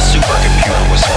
supercomputer was